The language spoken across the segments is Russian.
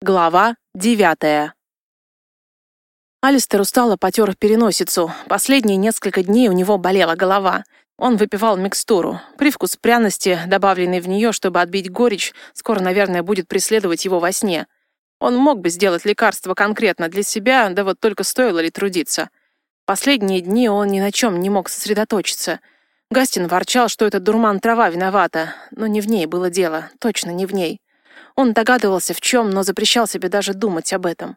Глава девятая. Алистер устало потер переносицу. Последние несколько дней у него болела голова. Он выпивал микстуру. Привкус пряности, добавленный в нее, чтобы отбить горечь, скоро, наверное, будет преследовать его во сне. Он мог бы сделать лекарство конкретно для себя, да вот только стоило ли трудиться. Последние дни он ни на чем не мог сосредоточиться. Гастин ворчал, что это дурман трава виновата, но не в ней было дело, точно не в ней. Он догадывался, в чем, но запрещал себе даже думать об этом.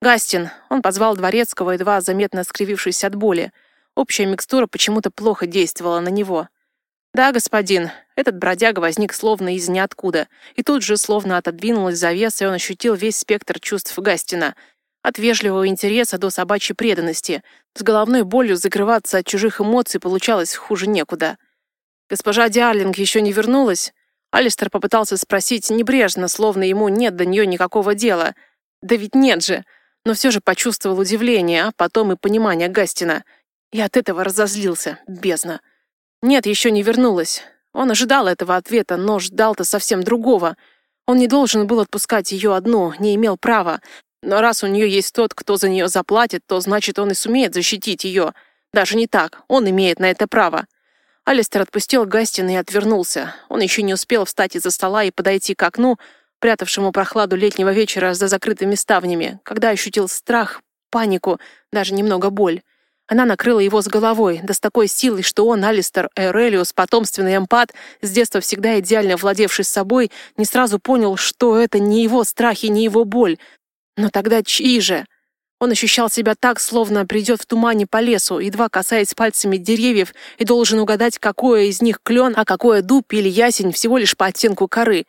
«Гастин!» — он позвал Дворецкого, едва заметно скривившись от боли. Общая микстура почему-то плохо действовала на него. «Да, господин». Этот бродяга возник словно из ниоткуда. И тут же словно отодвинулась завеса, и он ощутил весь спектр чувств Гастина. От вежливого интереса до собачьей преданности. С головной болью закрываться от чужих эмоций получалось хуже некуда. «Госпожа Диарлинг еще не вернулась?» Алистер попытался спросить небрежно, словно ему нет до нее никакого дела. Да ведь нет же. Но все же почувствовал удивление, а потом и понимание Гастина. И от этого разозлился, бездна. Нет, еще не вернулась. Он ожидал этого ответа, но ждал-то совсем другого. Он не должен был отпускать ее одну, не имел права. Но раз у нее есть тот, кто за нее заплатит, то значит, он и сумеет защитить ее. Даже не так, он имеет на это право. Алистер отпустил Гастина и отвернулся. Он еще не успел встать из-за стола и подойти к окну, прятавшему прохладу летнего вечера за закрытыми ставнями, когда ощутил страх, панику, даже немного боль. Она накрыла его с головой, да с такой силой, что он, Алистер Эрелиус, потомственный эмпат, с детства всегда идеально владевший собой, не сразу понял, что это не его страхи, не его боль. Но тогда чьи же? Он ощущал себя так, словно придет в тумане по лесу, едва касаясь пальцами деревьев, и должен угадать, какое из них клен, а какое дуб или ясень всего лишь по оттенку коры.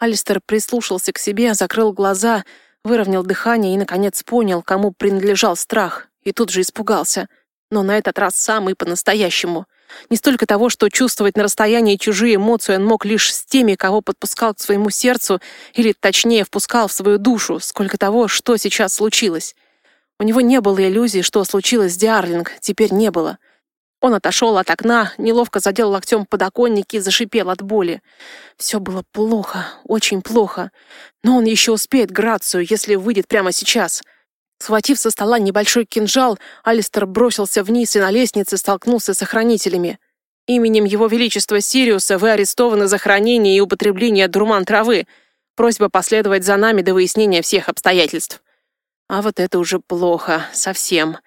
Алистер прислушался к себе, закрыл глаза, выровнял дыхание и, наконец, понял, кому принадлежал страх, и тут же испугался. Но на этот раз сам и по-настоящему. Не столько того, что чувствовать на расстоянии чужие эмоции он мог лишь с теми, кого подпускал к своему сердцу, или, точнее, впускал в свою душу, сколько того, что сейчас случилось. У него не было иллюзий, что случилось с Диарлинг, теперь не было. Он отошел от окна, неловко задел локтем подоконник и зашипел от боли. Все было плохо, очень плохо. Но он еще успеет Грацию, если выйдет прямо сейчас. Схватив со стола небольшой кинжал, Алистер бросился вниз и на лестнице столкнулся с охранителями. «Именем Его Величества Сириуса вы арестованы за хранение и употребление дурман травы. Просьба последовать за нами до выяснения всех обстоятельств». А вот это уже плохо, совсем.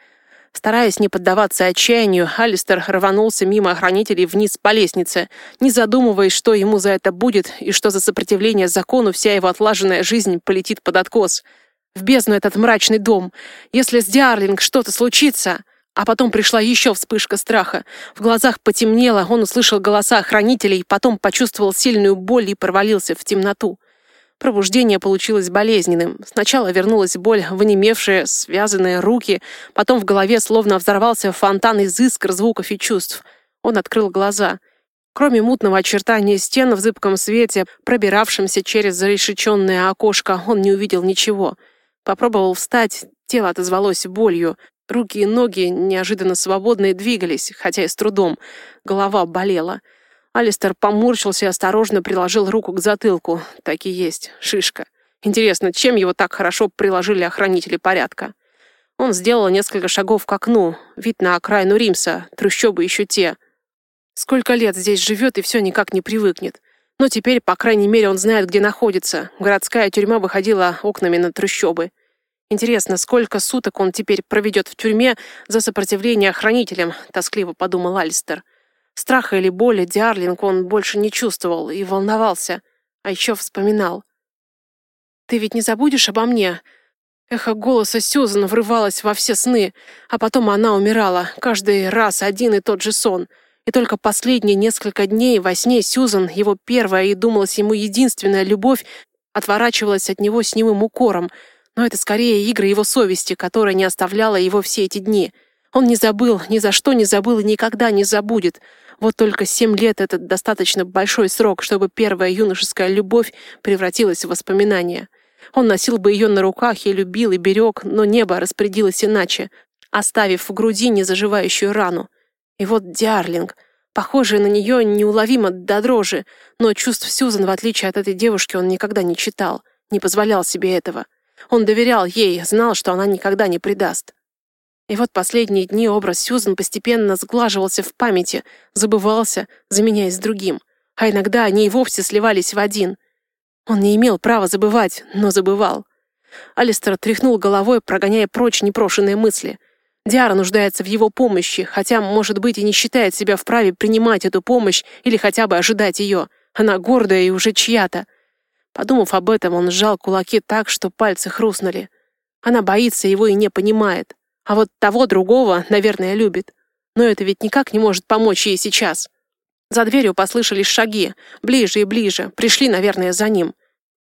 Стараясь не поддаваться отчаянию, Алистер рванулся мимо охранителей вниз по лестнице, не задумываясь, что ему за это будет и что за сопротивление закону вся его отлаженная жизнь полетит под откос. В бездну этот мрачный дом. Если с Диарлинг что-то случится... А потом пришла еще вспышка страха. В глазах потемнело, он услышал голоса охранителей, потом почувствовал сильную боль и провалился в темноту. Пробуждение получилось болезненным. Сначала вернулась боль, вынемевшие, связанные руки, потом в голове словно взорвался фонтан из искр, звуков и чувств. Он открыл глаза. Кроме мутного очертания стен в зыбком свете, пробиравшемся через зарешеченное окошко, он не увидел ничего. Попробовал встать, тело отозвалось болью. Руки и ноги, неожиданно свободные, двигались, хотя и с трудом. Голова болела. Алистер поморщился и осторожно приложил руку к затылку. Так и есть, шишка. Интересно, чем его так хорошо приложили охранители порядка? Он сделал несколько шагов к окну. Вид на окраину Римса, трущобы еще те. Сколько лет здесь живет и все никак не привыкнет. Но теперь, по крайней мере, он знает, где находится. Городская тюрьма выходила окнами на трущобы. Интересно, сколько суток он теперь проведет в тюрьме за сопротивление охранителям, тоскливо подумал Алистер. Страха или боли Диарлинг он больше не чувствовал и волновался, а еще вспоминал. «Ты ведь не забудешь обо мне?» Эхо голоса Сюзан врывалось во все сны, а потом она умирала, каждый раз один и тот же сон. И только последние несколько дней во сне Сюзан, его первая и думалась ему единственная любовь, отворачивалась от него с немым укором, но это скорее игры его совести, которая не оставляла его все эти дни. Он не забыл, ни за что не забыл и никогда не забудет. Вот только семь лет — это достаточно большой срок, чтобы первая юношеская любовь превратилась в воспоминание. Он носил бы ее на руках и любил, и берег, но небо распорядилось иначе, оставив в груди незаживающую рану. И вот Диарлинг, похожая на нее неуловимо до дрожи, но чувств Сьюзан, в отличие от этой девушки, он никогда не читал, не позволял себе этого. Он доверял ей, знал, что она никогда не предаст. И вот последние дни образ Сьюзан постепенно сглаживался в памяти, забывался, заменяясь другим. А иногда они и вовсе сливались в один. Он не имел права забывать, но забывал. Алистер тряхнул головой, прогоняя прочь непрошенные мысли. Диара нуждается в его помощи, хотя, может быть, и не считает себя вправе принимать эту помощь или хотя бы ожидать ее. Она гордая и уже чья-то. Подумав об этом, он сжал кулаки так, что пальцы хрустнули. Она боится его и не понимает. А вот того другого, наверное, любит. Но это ведь никак не может помочь ей сейчас. За дверью послышались шаги. Ближе и ближе. Пришли, наверное, за ним.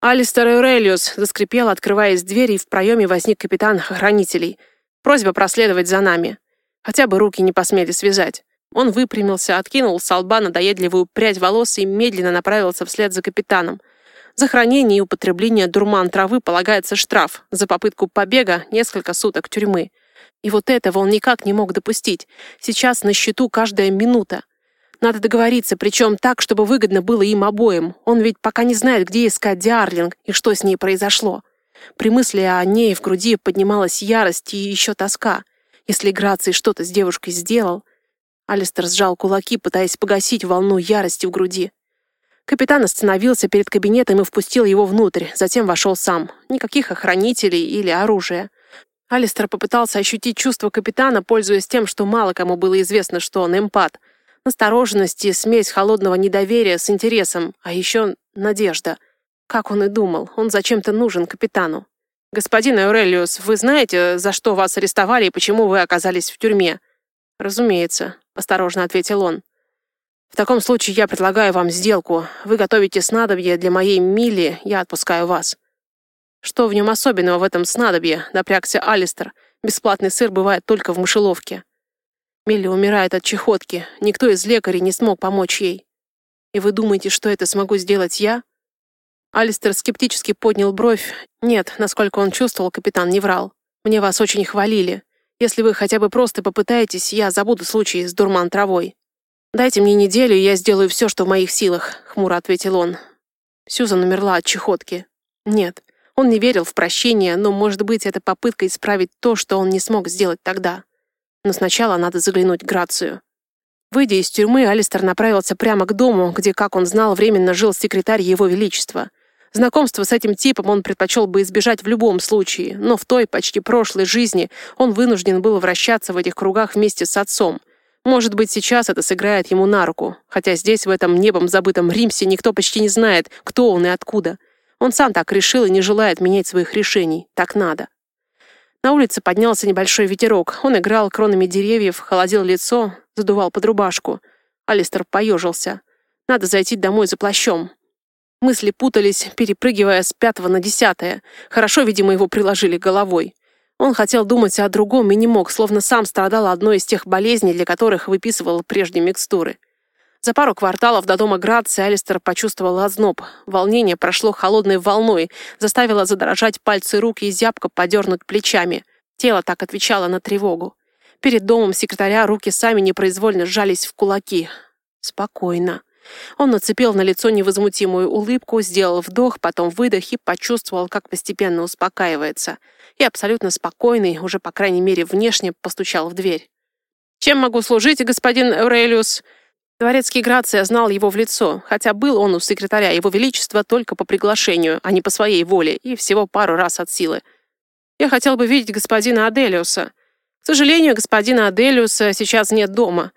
«Алистер Эурелиус!» заскрипел, открываясь дверь, и в проеме возник капитан хранителей. Просьба проследовать за нами. Хотя бы руки не посмели связать. Он выпрямился, откинул с лба надоедливую прядь волос и медленно направился вслед за капитаном. За хранение и употребление дурман травы полагается штраф, за попытку побега — несколько суток тюрьмы. И вот этого он никак не мог допустить. Сейчас на счету каждая минута. Надо договориться, причем так, чтобы выгодно было им обоим. Он ведь пока не знает, где искать Диарлинг и что с ней произошло. При мысли о ней в груди поднималась ярость и еще тоска. Если Граций что-то с девушкой сделал... Алистер сжал кулаки, пытаясь погасить волну ярости в груди. Капитан остановился перед кабинетом и впустил его внутрь, затем вошел сам. Никаких охранителей или оружия. Алистер попытался ощутить чувство капитана, пользуясь тем, что мало кому было известно, что он эмпат. Настороженность и смесь холодного недоверия с интересом, а еще надежда. Как он и думал, он зачем-то нужен капитану. «Господин Аурелиус, вы знаете, за что вас арестовали и почему вы оказались в тюрьме?» «Разумеется», — осторожно ответил он. «В таком случае я предлагаю вам сделку. Вы готовите снадобье для моей Мили, я отпускаю вас». Что в нем особенного в этом снадобье, напрягся Алистер. Бесплатный сыр бывает только в мышеловке. Милли умирает от чехотки. Никто из лекарей не смог помочь ей. И вы думаете, что это смогу сделать я? Алистер скептически поднял бровь. Нет, насколько он чувствовал, капитан не врал. Мне вас очень хвалили. Если вы хотя бы просто попытаетесь, я забуду случай с дурман травой. Дайте мне неделю, и я сделаю все, что в моих силах, хмуро ответил он. Сьюзан умерла от чехотки. Нет, он не верил в прощение, но, может быть, это попытка исправить то, что он не смог сделать тогда. Но сначала надо заглянуть к Грацию. Выйдя из тюрьмы, Алистер направился прямо к дому, где, как он знал, временно жил секретарь Его Величества. Знакомство с этим типом он предпочел бы избежать в любом случае, но в той, почти прошлой жизни он вынужден был вращаться в этих кругах вместе с отцом. Может быть, сейчас это сыграет ему на руку, хотя здесь, в этом небом забытом Римсе, никто почти не знает, кто он и откуда. Он сам так решил и не желает менять своих решений. Так надо. На улице поднялся небольшой ветерок. Он играл кронами деревьев, холодил лицо, задувал под рубашку. Алистер поежился. Надо зайти домой за плащом. Мысли путались, перепрыгивая с пятого на десятое. Хорошо, видимо, его приложили головой. Он хотел думать о другом и не мог, словно сам страдал одной из тех болезней, для которых выписывал прежде микстуры. За пару кварталов до дома Грации Алистер почувствовал озноб. Волнение прошло холодной волной, заставило задрожать пальцы рук и зябко подернуть плечами. Тело так отвечало на тревогу. Перед домом секретаря руки сами непроизвольно сжались в кулаки. Спокойно. Он нацепил на лицо невозмутимую улыбку, сделал вдох, потом выдох и почувствовал, как постепенно успокаивается. И абсолютно спокойный, уже по крайней мере внешне, постучал в дверь. «Чем могу служить, господин Эурелиус?» Дворецкий Грация знал его в лицо, хотя был он у секретаря его величества только по приглашению, а не по своей воле, и всего пару раз от силы. «Я хотел бы видеть господина Аделиуса. К сожалению, господина Аделиуса сейчас нет дома.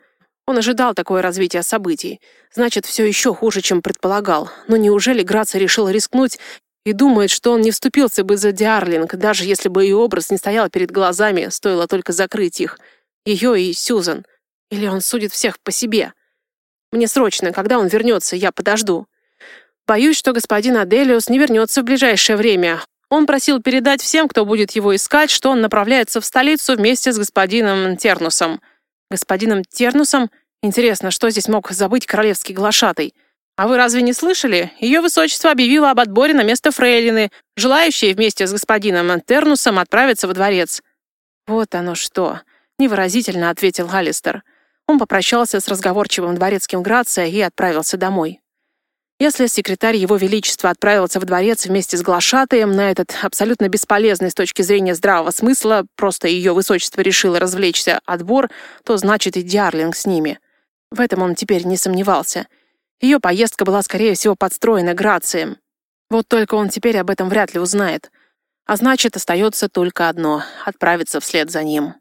Он ожидал такое развитие событий. Значит, все еще хуже, чем предполагал. Но неужели Грация решил рискнуть и думает, что он не вступился бы за Диарлинг, даже если бы ее образ не стоял перед глазами, стоило только закрыть их. Ее и Сьюзан. Или он судит всех по себе?» Мне срочно, когда он вернется, я подожду. Боюсь, что господин Аделиус не вернется в ближайшее время. Он просил передать всем, кто будет его искать, что он направляется в столицу вместе с господином Тернусом. Господином Тернусом? Интересно, что здесь мог забыть королевский глашатый? А вы разве не слышали? Ее высочество объявило об отборе на место фрейлины, желающей вместе с господином Тернусом отправиться во дворец. Вот оно что, невыразительно ответил Алистер. Он попрощался с разговорчивым дворецким Грация и отправился домой. Если секретарь Его Величества отправился в дворец вместе с глашатаем на этот абсолютно бесполезный с точки зрения здравого смысла, просто Ее Высочество решило развлечься отбор, то значит и Диарлинг с ними. В этом он теперь не сомневался. Ее поездка была, скорее всего, подстроена Грацием. Вот только он теперь об этом вряд ли узнает. А значит, остается только одно — отправиться вслед за ним.